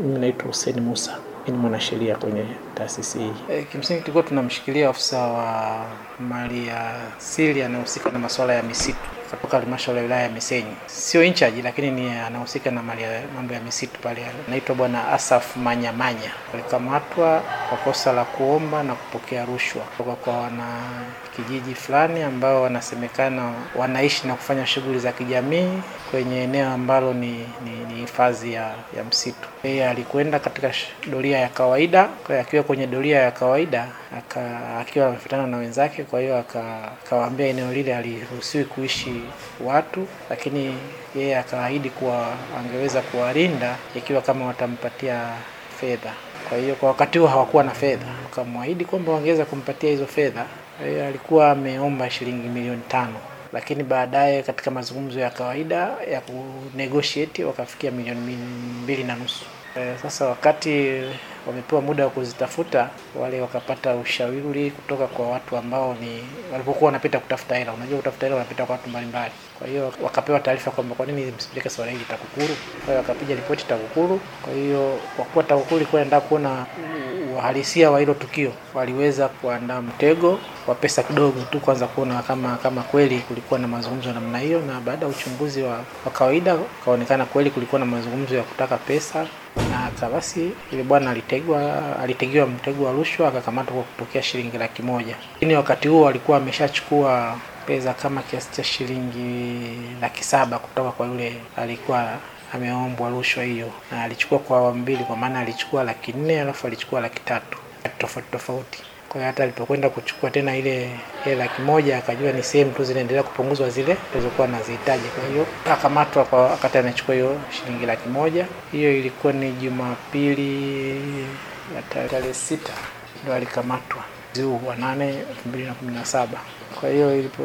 Mimi naitwa Hussein Musa, ni mwanasheria kwenye taasisi hii. E, kimsingi tulikuwa tunamshikilia afisa wa mali ya asili anayehusika na masuala ya misitu kutoka halmashauri ya wilaya ya Misenyi, sio incharge lakini ni anahusika na mambo ya misitu pale. Anaitwa Bwana Asaf Manyamanya, alikamatwa kwa kosa la kuomba na kupokea rushwa kutoka kwa wana kijiji fulani ambao wanasemekana wanaishi na kufanya shughuli za kijamii kwenye eneo ambalo ni ni hifadhi ya, ya msitu. Yeye alikwenda katika doria ya kawaida, kwa akiwa kwenye doria ya kawaida aka, akiwa amefutana na wenzake, kwa hiyo akawaambia eneo lile aliruhusiwi kuishi watu, lakini yeye akaahidi kuwa angeweza kuwalinda ikiwa kama watampatia fedha. Kwa hiyo kwa wakati huo hawakuwa na fedha, wakamwahidi kwamba wangeweza kumpatia hizo fedha. E, alikuwa ameomba shilingi milioni tano lakini baadaye katika mazungumzo ya kawaida ya kunegotiate wakafikia milioni mbili na nusu. E, sasa wakati wamepewa muda wa kuzitafuta wale wakapata ushauri kutoka kwa watu ambao ni walipokuwa wanapita kutafuta hela. Unajua, kutafuta hela wanapita kwa watu mbalimbali. Kwa hiyo wakapewa taarifa kwamba kwa nini msipeleke swala hili TAKUKURU. Kwa hiyo wakapiga ripoti TAKUKURU. Kwa hiyo kwa kuwa TAKUKURU ilikuwa inataka kuona uhalisia wa hilo tukio, waliweza kuandaa mtego wa pesa kidogo tu, kwanza kuona kama kama kweli kulikuwa na mazungumzo namna hiyo, na baada ya uchunguzi wa, wa kawaida ukaonekana kweli kulikuwa na mazungumzo ya kutaka pesa na basi ile bwana alitegwa alitegiwa mtego wa rushwa akakamatwa kwa kupokea shilingi laki moja. Lakini wakati huo alikuwa ameshachukua pesa kama kiasi cha shilingi laki saba kutoka kwa yule alikuwa ameombwa rushwa hiyo, na alichukua kwa awamu mbili, kwa maana alichukua laki nne alafu alichukua laki tatu tofauti tofauti. Kwa hiyo hata alipokwenda kuchukua tena ile ile laki moja akajua ni sehemu tu zinaendelea kupunguzwa zile alizokuwa anazihitaji. Kwa hiyo akamatwa kwa wakati anachukua hiyo shilingi laki moja. Hiyo ilikuwa ni Jumapili ya tarehe sita ndo alikamatwa huu wa nane elfu mbili na kumi na saba. Kwa hiyo ilipo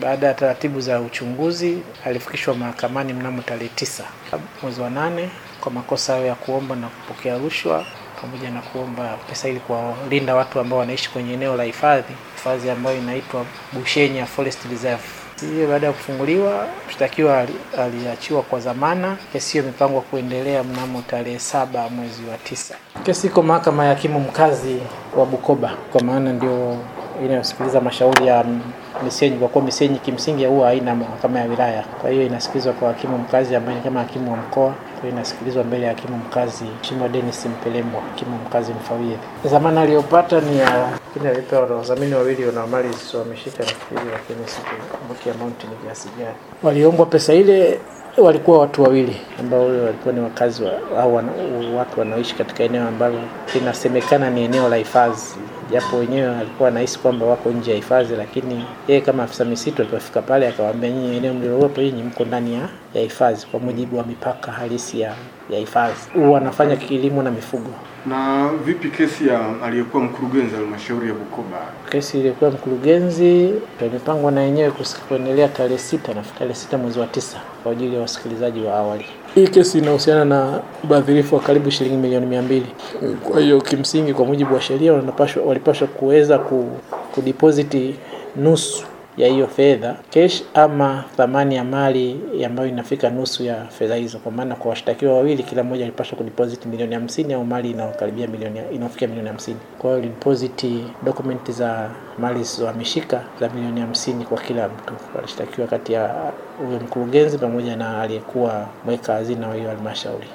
baada ya taratibu za uchunguzi alifikishwa mahakamani mnamo tarehe tisa mwezi wa nane kwa makosa hayo ya kuomba na kupokea rushwa pamoja na kuomba pesa ili kuwalinda watu ambao wanaishi kwenye eneo la hifadhi, hifadhi ambayo inaitwa Bushenya Forest Reserve. Hiyo baada ya kufunguliwa, mshtakiwa aliachiwa kwa dhamana. Kesi hiyo imepangwa kuendelea mnamo tarehe saba mwezi wa tisa. Kesi iko mahakama ya hakimu mkazi wa Bukoba, kwa maana ndio inayosikiliza mashauri ya Misenyi, kwa kuwa Misenyi kimsingi huwa haina mahakama ya wilaya. Kwa hiyo inasikilizwa kwa hakimu mkazi ambaye ni kama hakimu wa mkoa. Hiyo inasikilizwa mbele ya hakimu mkazi Mheshimiwa Dennis Mpelembwa, hakimu mkazi mfawidhi. Dhamana aliyopata ni ya lakini alipewa wadhamini wawili wana mali zisizohamishika nafikiri, lakini sikumbuki amount ni kiasi gani. Waliombwa pesa ile walikuwa watu wawili ambao walikuwa ni wakazi wa, au wana, watu wanaoishi katika eneo ambalo linasemekana ni eneo la hifadhi, japo wenyewe alikuwa anahisi kwamba wako nje ya hifadhi, lakini yeye kama afisa misitu alipofika pale akawaambia, nyinyi eneo mlilopo nyinyi mko ndani ya hifadhi kwa mujibu wa mipaka halisi ya ya hifadhi. Wanafanya kilimo na mifugo. Na vipi kesi ya aliyekuwa mkurugenzi wa halmashauri ya Bukoba? Kesi ilikuwa mkurugenzi imepangwa na yenyewe kuendelea tarehe sita na tarehe sita mwezi wa tisa kwa ajili ya wasikilizaji wa awali. Hii kesi inahusiana na ubadhirifu wa karibu shilingi milioni mia mbili. Kwa hiyo kimsingi, kwa mujibu wa sheria, walipaswa kuweza kudipositi nusu ya hiyo fedha cash ama thamani ya mali ambayo inafika nusu ya fedha hizo, kwa maana kwa washtakiwa wawili kila mmoja alipaswa kudeposit milioni hamsini au mali inayokaribia milioni inayofikia milioni hamsini. Kwa hiyo deposit document za mali zisizohamishika za milioni hamsini kwa kila mtu. Walishtakiwa kati ya huyo mkurugenzi pamoja na aliyekuwa mweka hazina wa hiyo halmashauri.